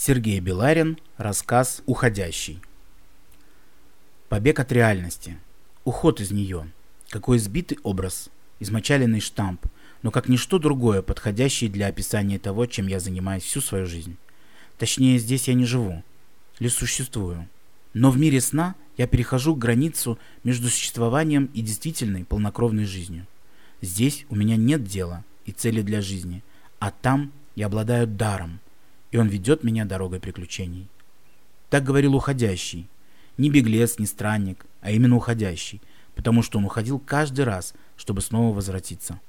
Сергей Беларин. Рассказ «Уходящий». Побег от реальности. Уход из нее. Какой сбитый образ. Измочаленный штамп. Но как ничто другое, подходящий для описания того, чем я занимаюсь всю свою жизнь. Точнее, здесь я не живу. Лишь существую. Но в мире сна я перехожу границу между существованием и действительной полнокровной жизнью. Здесь у меня нет дела и цели для жизни, а там я обладаю даром – и он ведет меня дорогой приключений. Так говорил уходящий. Не беглец, не странник, а именно уходящий, потому что он уходил каждый раз, чтобы снова возвратиться.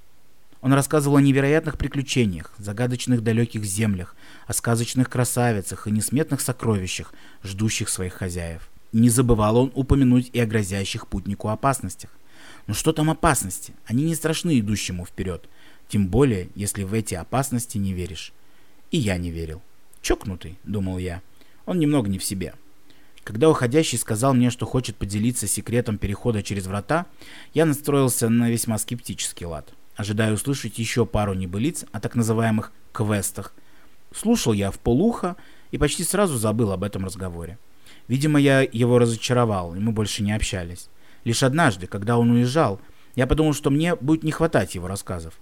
Он рассказывал о невероятных приключениях, загадочных далеких землях, о сказочных красавицах и несметных сокровищах, ждущих своих хозяев. Не забывал он упомянуть и о грозящих путнику опасностях. Но что там опасности? Они не страшны идущему вперед, тем более, если в эти опасности не веришь. И я не верил. Чокнутый, думал я. Он немного не в себе. Когда уходящий сказал мне, что хочет поделиться секретом перехода через врата, я настроился на весьма скептический лад, ожидая услышать еще пару небылиц о так называемых квестах. Слушал я в полухо и почти сразу забыл об этом разговоре. Видимо, я его разочаровал, и мы больше не общались. Лишь однажды, когда он уезжал, я подумал, что мне будет не хватать его рассказов.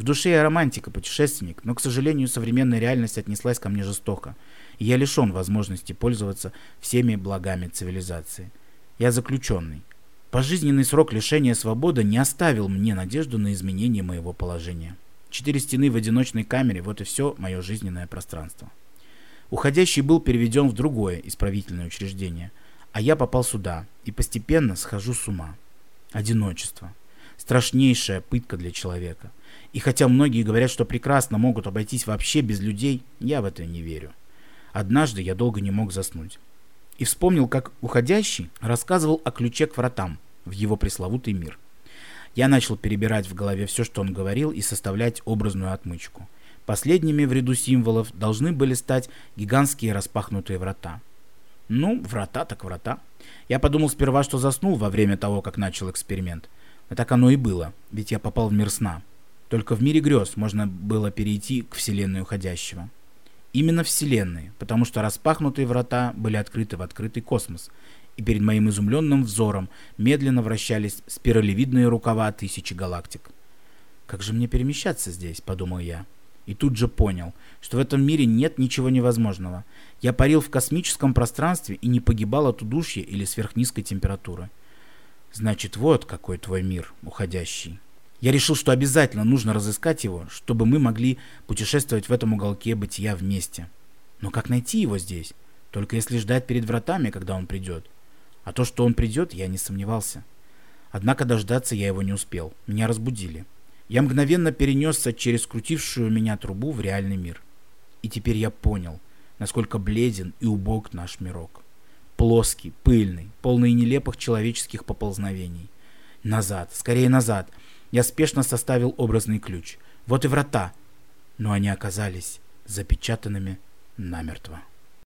В душе я романтик и путешественник, но, к сожалению, современная реальность отнеслась ко мне жестоко, и я лишен возможности пользоваться всеми благами цивилизации. Я заключенный. Пожизненный срок лишения свободы не оставил мне надежду на изменение моего положения. Четыре стены в одиночной камере – вот и все мое жизненное пространство. Уходящий был переведен в другое исправительное учреждение, а я попал сюда и постепенно схожу с ума. Одиночество. Страшнейшая пытка для человека – и хотя многие говорят, что прекрасно могут обойтись вообще без людей, я в это не верю. Однажды я долго не мог заснуть. И вспомнил, как уходящий рассказывал о ключе к вратам в его пресловутый мир. Я начал перебирать в голове все, что он говорил, и составлять образную отмычку. Последними в ряду символов должны были стать гигантские распахнутые врата. Ну, врата так врата. Я подумал сперва, что заснул во время того, как начал эксперимент. Так оно и было, ведь я попал в мир сна. Только в мире грез можно было перейти к вселенной уходящего. Именно вселенной, потому что распахнутые врата были открыты в открытый космос, и перед моим изумленным взором медленно вращались спиралевидные рукава тысячи галактик. «Как же мне перемещаться здесь?» – подумал я. И тут же понял, что в этом мире нет ничего невозможного. Я парил в космическом пространстве и не погибал от удушья или сверхнизкой температуры. Значит, вот какой твой мир, уходящий. Я решил, что обязательно нужно разыскать его, чтобы мы могли путешествовать в этом уголке бытия вместе. Но как найти его здесь? Только если ждать перед вратами, когда он придет. А то, что он придет, я не сомневался. Однако дождаться я его не успел. Меня разбудили. Я мгновенно перенесся через крутившую меня трубу в реальный мир. И теперь я понял, насколько бледен и убог наш мирок. Плоский, пыльный, полный нелепых человеческих поползновений. Назад, скорее назад, я спешно составил образный ключ. Вот и врата. Но они оказались запечатанными намертво.